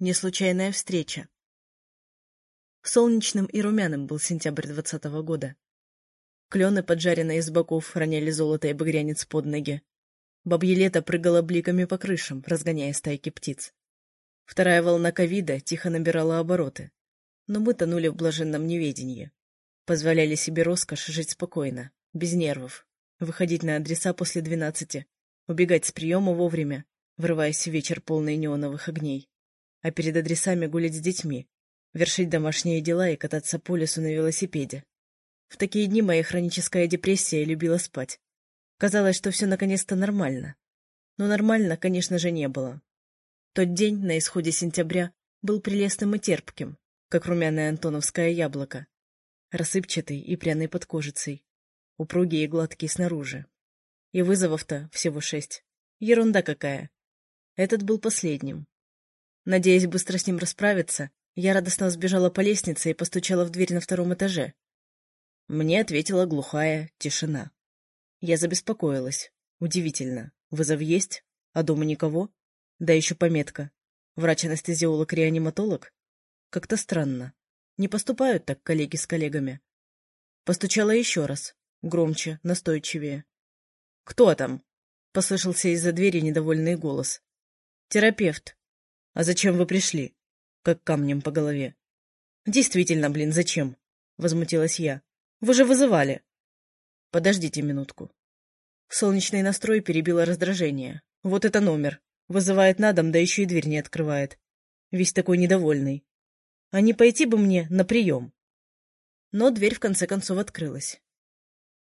Не случайная встреча. Солнечным и румяным был сентябрь двадцатого года. Клены, поджаренные с боков, роняли золото и багрянец под ноги. Бабье лето прыгало бликами по крышам, разгоняя стайки птиц. Вторая волна ковида тихо набирала обороты. Но мы тонули в блаженном неведении. Позволяли себе роскошь жить спокойно, без нервов, выходить на адреса после двенадцати, убегать с приема вовремя, врываясь в вечер полный неоновых огней а перед адресами гулять с детьми, вершить домашние дела и кататься по лесу на велосипеде. В такие дни моя хроническая депрессия любила спать. Казалось, что все наконец-то нормально. Но нормально, конечно же, не было. Тот день, на исходе сентября, был прелестным и терпким, как румяное антоновское яблоко. Рассыпчатый и пряный под кожицей. Упругий и гладкий снаружи. И вызовов-то всего шесть. Ерунда какая. Этот был последним. Надеясь быстро с ним расправиться, я радостно сбежала по лестнице и постучала в дверь на втором этаже. Мне ответила глухая тишина. Я забеспокоилась. Удивительно. Вызов есть, а дома никого? Да еще пометка. Врач-анестезиолог-реаниматолог? Как-то странно. Не поступают так коллеги с коллегами. Постучала еще раз. Громче, настойчивее. «Кто там?» — послышался из-за двери недовольный голос. «Терапевт», «А зачем вы пришли?» Как камнем по голове. «Действительно, блин, зачем?» Возмутилась я. «Вы же вызывали!» «Подождите минутку». Солнечный настрой перебило раздражение. Вот это номер. Вызывает на дом, да еще и дверь не открывает. Весь такой недовольный. А не пойти бы мне на прием? Но дверь в конце концов открылась.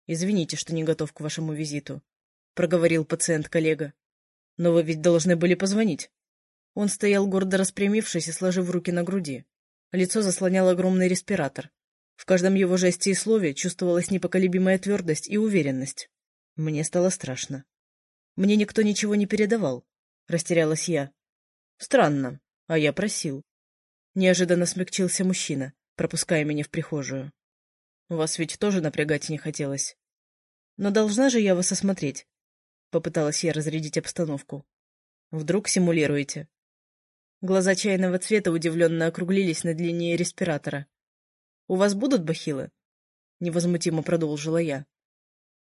«Извините, что не готов к вашему визиту», — проговорил пациент-коллега. «Но вы ведь должны были позвонить». Он стоял гордо распрямившись и сложив руки на груди. Лицо заслонял огромный респиратор. В каждом его жесте и слове чувствовалась непоколебимая твердость и уверенность. Мне стало страшно. Мне никто ничего не передавал. Растерялась я. Странно, а я просил. Неожиданно смягчился мужчина, пропуская меня в прихожую. Вас ведь тоже напрягать не хотелось. Но должна же я вас осмотреть. Попыталась я разрядить обстановку. Вдруг симулируете? Глаза чайного цвета удивленно округлились над линией респиратора. — У вас будут бахилы? — невозмутимо продолжила я.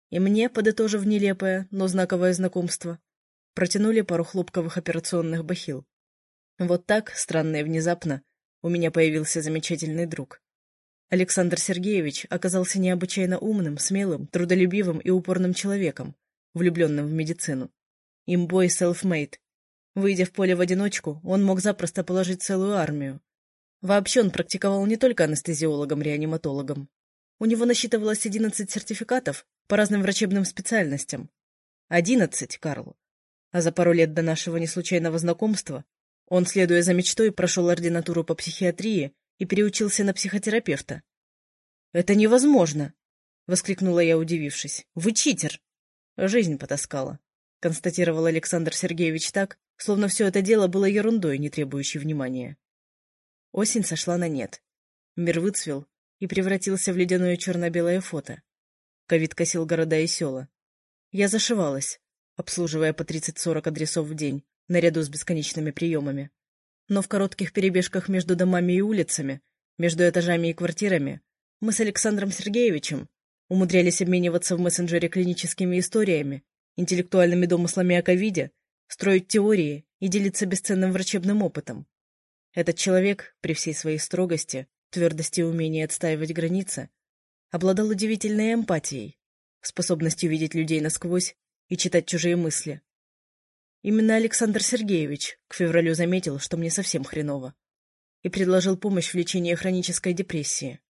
И мне, подытожив нелепое, но знаковое знакомство, протянули пару хлопковых операционных бахил. Вот так, странно и внезапно, у меня появился замечательный друг. Александр Сергеевич оказался необычайно умным, смелым, трудолюбивым и упорным человеком, влюбленным в медицину. Имбой self-made, Выйдя в поле в одиночку, он мог запросто положить целую армию. Вообще он практиковал не только анестезиологом-реаниматологом. У него насчитывалось 11 сертификатов по разным врачебным специальностям. 11, Карл. А за пару лет до нашего неслучайного знакомства он, следуя за мечтой, прошел ординатуру по психиатрии и переучился на психотерапевта. «Это невозможно!» — воскликнула я, удивившись. «Вы читер!» «Жизнь потаскала», — констатировал Александр Сергеевич так, словно все это дело было ерундой, не требующей внимания. Осень сошла на нет. Мир выцвел и превратился в ледяное черно-белое фото. Ковид косил города и села. Я зашивалась, обслуживая по 30-40 адресов в день, наряду с бесконечными приемами. Но в коротких перебежках между домами и улицами, между этажами и квартирами, мы с Александром Сергеевичем умудрялись обмениваться в мессенджере клиническими историями, интеллектуальными домыслами о ковиде строить теории и делиться бесценным врачебным опытом. Этот человек, при всей своей строгости, твердости и умении отстаивать границы, обладал удивительной эмпатией, способностью видеть людей насквозь и читать чужие мысли. Именно Александр Сергеевич к февралю заметил, что мне совсем хреново, и предложил помощь в лечении хронической депрессии.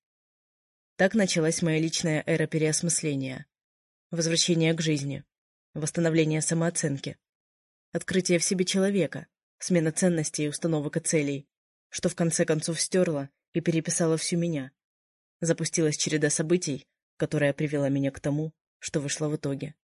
Так началась моя личная эра переосмысления, возвращения к жизни, восстановления самооценки открытие в себе человека, смена ценностей и установок и целей, что в конце концов стерла и переписала всю меня. Запустилась череда событий, которая привела меня к тому, что вышло в итоге.